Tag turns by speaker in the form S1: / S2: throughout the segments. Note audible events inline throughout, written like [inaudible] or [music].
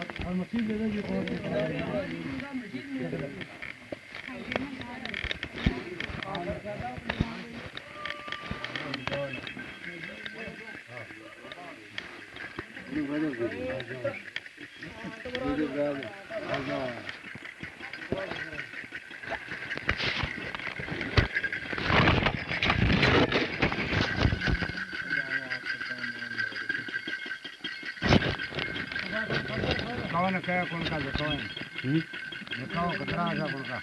S1: और- और फ़ोन कौन का जो कौन दिखाओ कितना आजा कौन का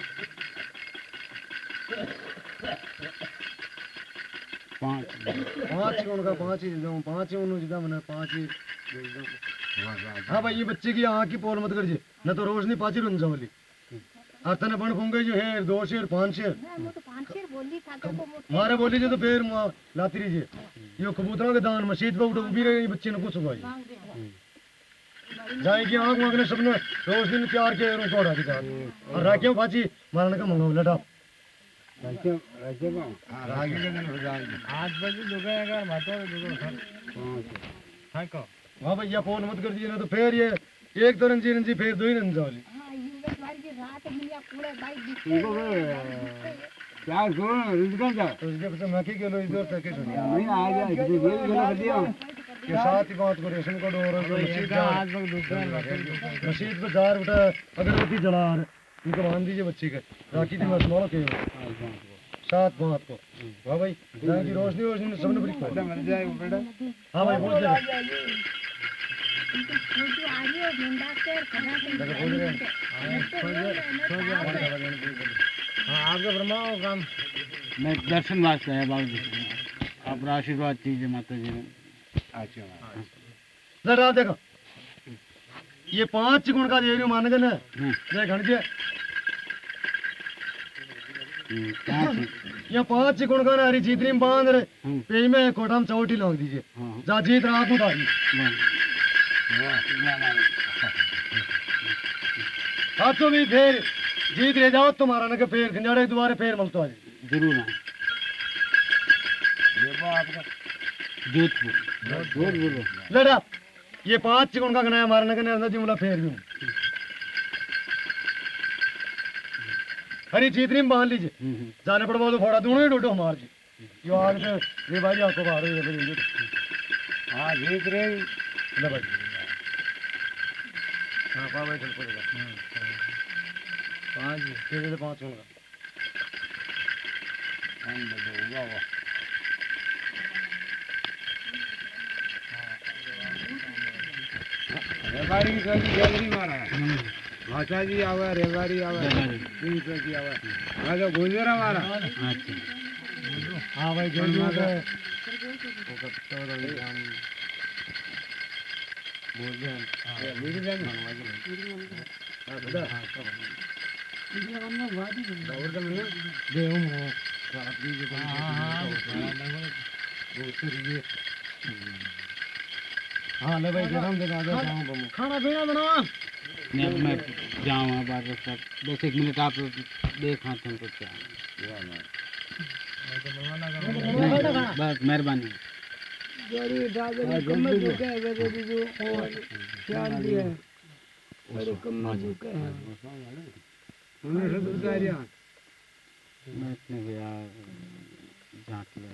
S2: पाँच।
S1: पाँच कौन का पाँच ही दे पाँच ही उन्होंने जिदा मैंने पाँच ही हाँ। भाई ये बच्चे की आँख की पोल मत करिए न तो रोशनी पाची रुन जावली और तने बन फूँगे जो है दो शेर पाँच शेर।
S3: तो पाँच शेर बोली था तो वो
S1: मारे बोली जो तो फिर लाती रहिए। यो कबूतरों के दान मशीद पे उठो उभी रही बच्चे ने कुछ भाई जाएगी आँख मांगने सबने रोशनी ने प्यार के रूप उड़ा के साथ और राखियों पाची मारने का मंगाओ लटा
S2: रखे रखे पाँव
S1: राखी के दिन हो जाएगी
S2: आठ बजे दुकान भातो पाँच
S1: हाँ भैया फ़ोन मत कर दिए ना तो फिर ये एक तो रंजी रंजी फिर दो ही रंजा वाली।
S3: हाँ युवक वाली की रात मिलिया पूरे भाई
S2: क्या करो रिजका जा।
S1: इसके पीछे मैं की गेलो इधर तक
S2: नहीं आ गया इधर ये गला दिया।
S1: के साथ ही बात को जा
S2: आज तक दुकान
S1: मस्जिद पे जार उठा अगरबत्ती जला रहे इनको बाँध दीजिए बच्चे के। राखी थी मैं सुनो के सात बात को हाँ भाई जहाँ की रोशनी रोशनी सबने बड़ी खोल
S2: मर जाएगा बेटा।
S1: हाँ भाई बोल दे
S3: फ़ोटो आ रही है। से
S1: हाँ आपका फरमाओ काम।
S2: मैं दर्शन वास्ते है बाबू जी आप आशीर्वाद दीजिए माता जी ने।
S1: जरा देखो। ये पाँच गुण का देवी मान गए ना।
S2: हम्म,
S1: देख हटजे
S2: हम्म,
S1: ये पाँच गुण का ना हरी जीतनी में बाँध रहे।
S2: हम्म,
S1: पे में कोटा में चौटी लौक दीजिए।
S2: हाँ,
S1: जा जीत रात को तारी हाथों भी फिर। जीत रह जाओ तुम्हारा ना के फिर। खंजाड़े दोबारा फिर मलतो आज
S2: ज़रूर हाँ। जोधपुर।
S1: लड़ा। ये पाँच गुण का गनाया मारने का नहीं जुमला फिर भी हरी जीतनी में बाँध लीजिए।
S2: हम्म, हम्म,
S1: जाने पड़ तो फोड़ा दोनों ही डोडो मार जी। यो आग से ये भाई आपको बाहर ही देंगे
S2: हाँ जीत रहे
S1: ले भाई। हाँ पा भाई चल पड़ेगा। पाँच दे दे पाँच गुण का
S2: हम बताओ, वाह वाह। की सोची गैलरी मारा है। भाषा जी आवा रेवाड़ी आवा तीन सौ की आवा। राजा गुजरा मारा। अच्छा।
S1: हाँ भाई जो जो है। हाँ ले भाई गरम दे दो जाऊँ बमो। खाना पीना बनाओ
S2: मैं मैं जाऊँ बार तक दस एक मिनट आप देखा तुमको क्या बस मेहरबानी। मैं इतने गया। जाँच लिया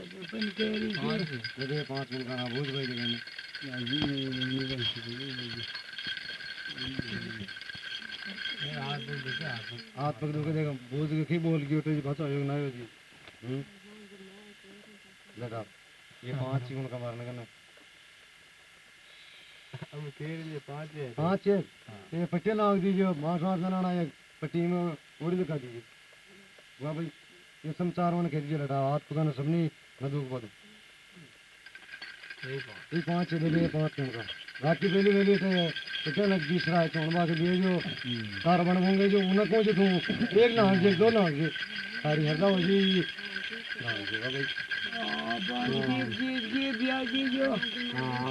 S1: मन हाथ पकड़ के देखो भूज के की बोल की उठे भाषा योग ना हो हम्म लगा ये पाँच ही उनका मारने का ना
S2: अब तेरे लिए पाँच है।
S1: पाँच है ये पट्टे लाग दीजिए मांस वांस बनाना है पट्टी में उड़ी दिखा दीजिए वाह भाई ये समाचार वन कह दीजिए लटा हाथ पकाना सबनी ये पाँच है ले पाँच है उनका बाकी पहले पहले तो पट्टे लग दूसरा है चौन बाकी लिए जो। कार बन होंगे जो उन्हें कौन जो तू एक ना जे दो ना जे। सारी हरदा हो जी। ना जी वाह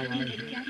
S1: भाई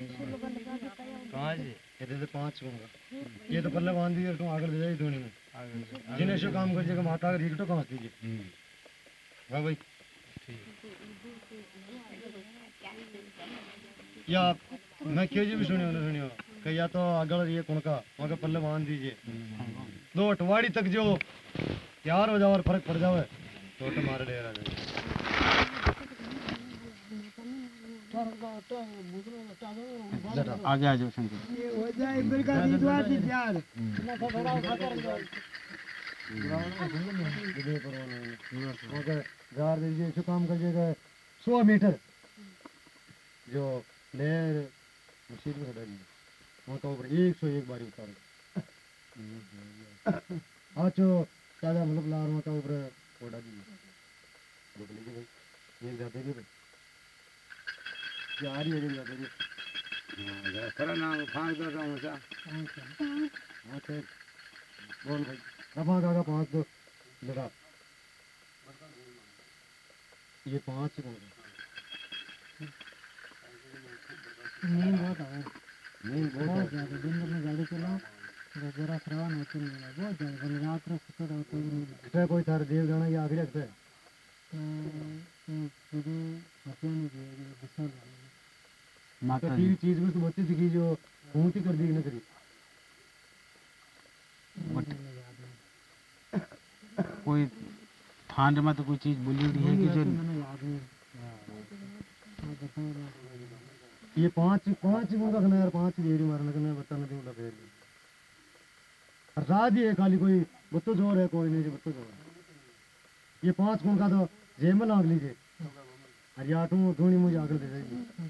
S1: पाँच। ये तो पल्ले बाँध दिए तो आगे ले जाए धोनी में। जिन्हें शो काम कर जाएगा माता का तो कहाँ दीजिए वाह भाई। या मैं क्यों जी भी सुनियो ना सुनियो कि या तो अगल ये कुणका वहाँ के पल्ले बाँध दीजिए। दो अठवाड़ी तक जो तैयार हो जाओ और फ़र्क पड़ जावे तो तो मारे ले रहा है
S2: आगे आ जाओ शंकर
S1: गार दीजिए काम कर सौ मीटर जो लेर मशीन में दीजिए वहाँ का ऊपर एक सौ एक बारी उतार हाँ जो ज़्यादा मतलब लार वहाँ का ऊपर उड़ा दीजिए देख लीजिए भाई एक जाते भी भाई जा रही है एक जाते भी
S2: खरा नाम फांस दो तो ऊँचा
S1: हाँ तो बोल भाई रफा काका पाँच दो लगा ये पाँच कौन
S4: नींद बहुत आवे
S1: नहीं बहुत
S4: ज़्यादा दिन भर में गाड़ी चलाओ जरा श्रवण होते नहीं है बहुत ज़्यादा कल रात में सुते रहो तो नहीं
S1: है कोई थार देव जाना या आगे लगता है
S4: तो होते नहीं दिए गुस्सा
S1: तो ठीक चीज़ में तो बच्चे जो कर दी ना करी
S2: कोई थान में तो कोई चीज़ बोली है कि जो।
S1: ये पाँच पाँच मुंगा खाना यार पाँच मारने का बता नहीं उड़ा फेर और रात ही है खाली कोई बत्तो ज़ोर है कोई नहीं बत्तो ज़ोर है। ये पाँच कौन का तो जेब में लाग लीजिए। और या धोनी मुझे आगल दे दीजिए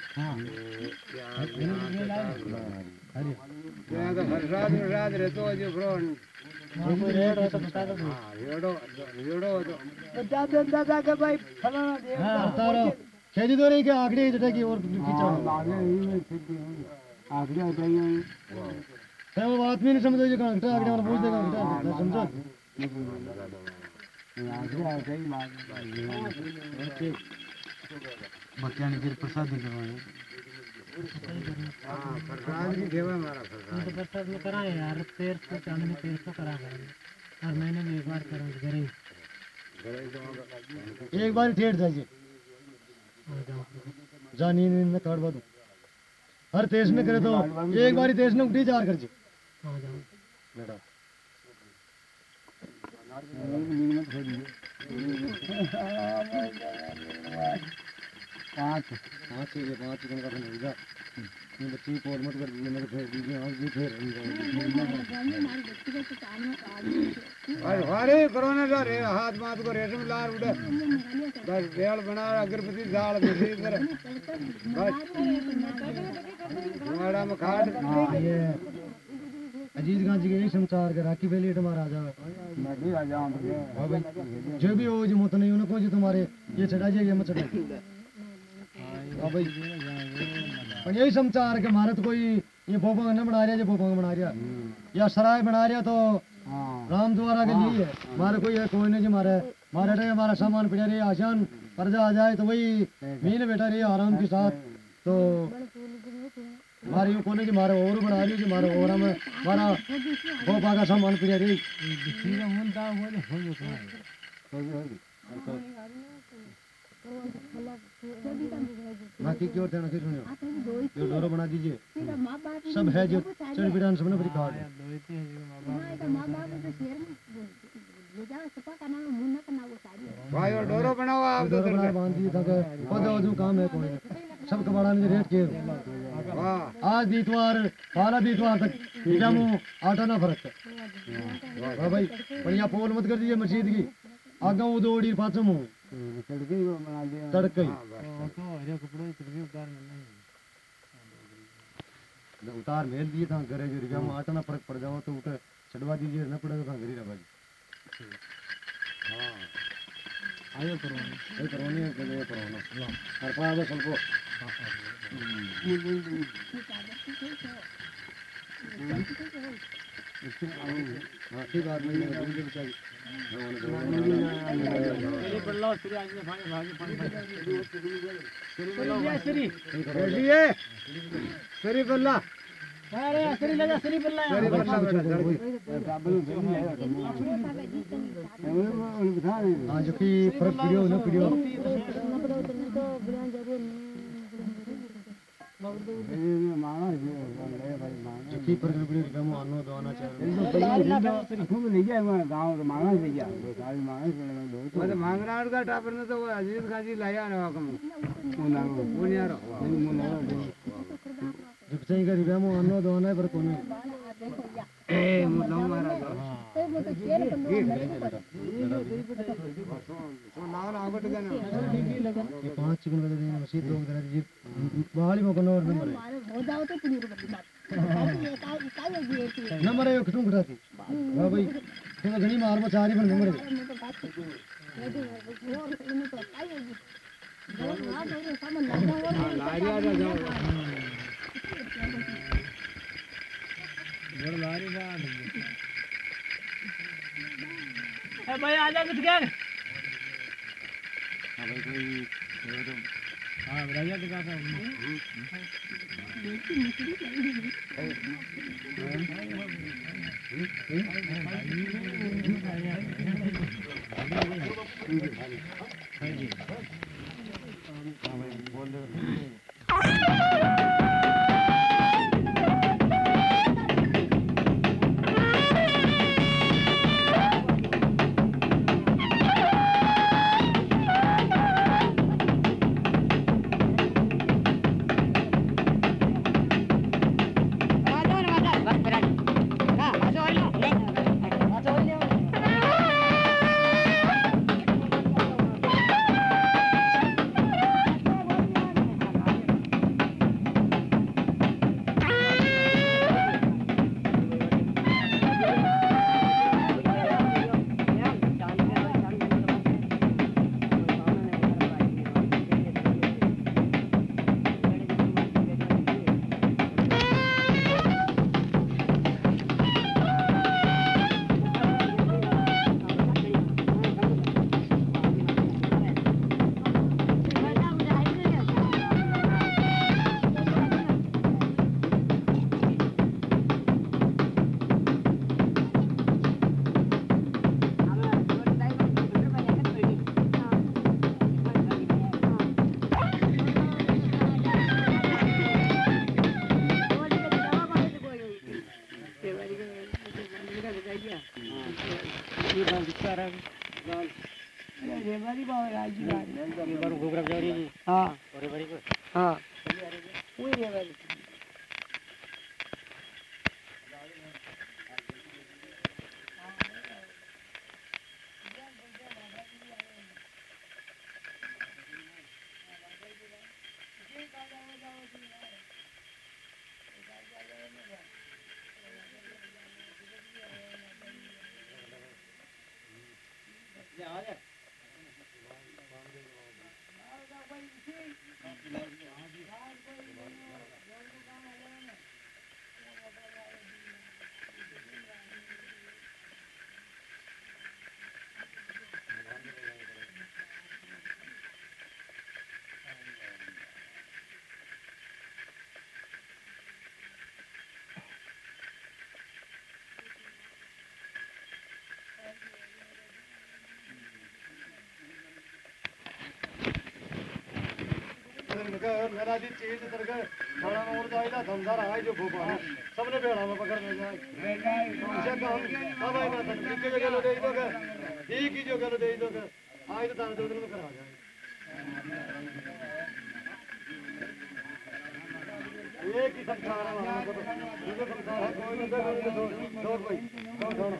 S4: बार याद कर
S1: एक जानी बिल्कुल
S4: अगला कर दो।
S1: वक्त दे दो अगर तुम आगल
S2: यहाँ तो रात रात रहते हो जो फ्रोन
S4: हाँ, कोई रेड हो तो बता दो
S2: हाँ रेडो रेडो तो
S4: बता दो दादा के भाई फलाना दे
S1: करता रहो खेजी दो रही कि आखिरी की और
S2: ही में
S1: बात भी नहीं समझो
S2: बच्चा फिर प्रसाद दिखवाए हाँ। प्रसाद
S4: तो में कराए यार पैर से चांदनी पैर से करा करेंगे। हर महीने में एक बार करेंगे घरे ही।
S1: एक बार ठेठ जाइए।
S4: आ जाओ
S1: जा नींद नींद में काटवा दूँ हर तेज में करे तो एक बारी तेज में उठी चार कर जी
S4: आ जाओ।
S1: बेटा।
S2: पाँच
S1: पाँच से पाँच चिकन का बनेगा ये बच्ची पोर मत कर दीजिए मेरे फेर दीजिए और भी फेर
S2: और हरे कोरोना का रे हाथ माथ को रेशम लार उड़े। बस बेल बना अगरबत्ती इधर बस हमारा में खाट।
S1: ये अजीत गांधी के समाचार के राखी बेली तुम्हारा जावे
S2: मैं भी आ जाऊँ।
S1: हाँ जो भी हो जो मत नहीं उनको जो तुम्हारे ये चढ़ा जाए ये मत चढ़ा हाँ भाई। पर यही समाचार के मारे तो कोई ये पोपंग न बना रहा जो पोपंग बना रहा या सराय बना रहा तो
S2: हाँ।
S1: राम द्वारा के लिए। है। मारे कोई है कोई नहीं जी मारे। मारे रहे हमारा सामान पड़ा रही आसान पर्दा आ जाए तो वही मीन बैठा रही आराम के साथ। तो मारी यूँ कोने जी मारे और बना रही जी मारे और हम मारा गोपा का सामान पड़ा रही।
S4: हो तो
S1: बाकी क्यों थे ना कि सुनियो
S3: दो
S1: जो डोरो बना दीजिए।
S3: माँ बाप
S1: सब है जो चढ़ बिड़ान सबने बड़ी कार्ड
S4: दोते हैं माँ
S3: तो माँ तो में
S2: भाई और डोरो बनाओ आप। तो
S1: डोरो बना बाँध दिए ताकि पौधा जो काम है कोई सब कबाड़ा ने रेट के।
S2: वाह।
S1: आज बीतवार काला बीतवार तक जामू आटा ना फरक। है हाँ भाई पर यहाँ पोल मत कर दीजिए मस्जिद की। आगा वो दौड़ी पाचम हूँ।
S2: तड़के वो बना दिया
S1: तड़के वो
S4: तो हरे कपड़े तड़के उतार नहीं
S1: उतार मेल दिए था घरे घरे में आटा ना फ़र्क पड़ जाओ तो उठे चढ़वा दीजिए ना पड़े तो था घरे रहा हाँ
S4: आयो करवाने
S1: आयो करवाने आयो करवाना ला हर पास आवे सबको इसके आगे हाँ ठीक आदमी ने
S2: बताया सरी
S4: सरी बल्ला
S1: हाँ जो कि फ़र्क
S2: ಮಾಂಗರಾಡ್ಗ ಟಾಪರ್ನ ತಗೋ ಅಜೀತ್ ಖಾಜಿ ಲಯ ನವಾಕಮ ಮುನ್ಯಾರೋ
S1: जो भिपचाई का रिगा में अन्न दो ना पर कोने
S3: ए
S2: मुल्ला महाराज। सो
S1: ये पाँच चिकन बदल देना मसीद लोग दरा जी बाली मकन और नंबर है
S3: हो जाओ तो पुनीर बदल बात। [laughs]
S1: वाह भाई तुम तो घणी मार में चारी पर नंबर है।
S3: भाई आ जा कुछ कर हाँ भाई कोई ये तो हाँ राजा दिखा था हाँ जी हाँ भाई बोल
S2: दे। ಜಾವ
S4: लारी बात ए भाई आजा कुछ क्या
S1: हाँ।
S4: हाँ राजा था हाँ।
S1: तरका मेरा जी चीज़ तरका खाना में उड़ धंधा रहा है जो भूपा है सबने बेड़ा में पकड़ में जाए इसे काम अब आई है कितने के गलो दे दो का ठीक ही जो गलो दे दो का आज तो दान दो दिन में करा जाए एक ही संसार है हमारा तो दूसरा संसार है कोई नहीं दो दो भाई दो दोनों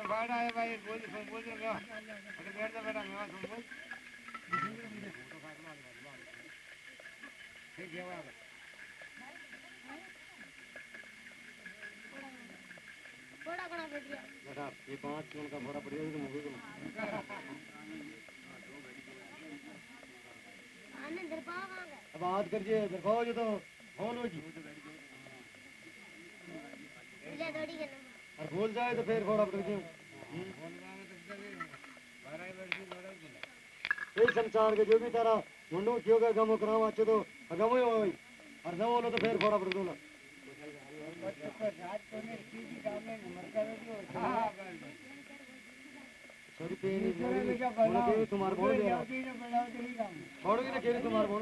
S2: उधर बाहर आए भाई बोल बोल रहे अरे बैठ जा बेटा मैं सुन बोल ठीक है। बाबा
S3: थोड़ा घना बैठ गया
S1: बेटा ये पाँच मिनट का बड़ा बढ़िया तो मुझे
S3: आने दर पा कहाँ गए
S1: अब बात करिए दिखाओ जो तो फ़ोन हो। जी
S3: ले दौड़ी के नंबर
S1: और भूल जाए तो फिर फोड़ा पड़ दीजिए
S2: दिला
S1: यही संसार के जो भी तारा, मुंडू क्यों का गम करावा अच्छे तो गम ही हो और न बोलो तो फिर फोड़ा पड़ दूँगा छोरी पेनी मोरी बोलो के तुम्हारे बोल दिया छोड़ोगे ना केरी तुम्हारे बोल